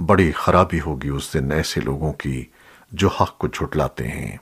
बड़ी खराबी होगी उस दिन ऐसे लोगों की जो हक को झुटलाते हैं।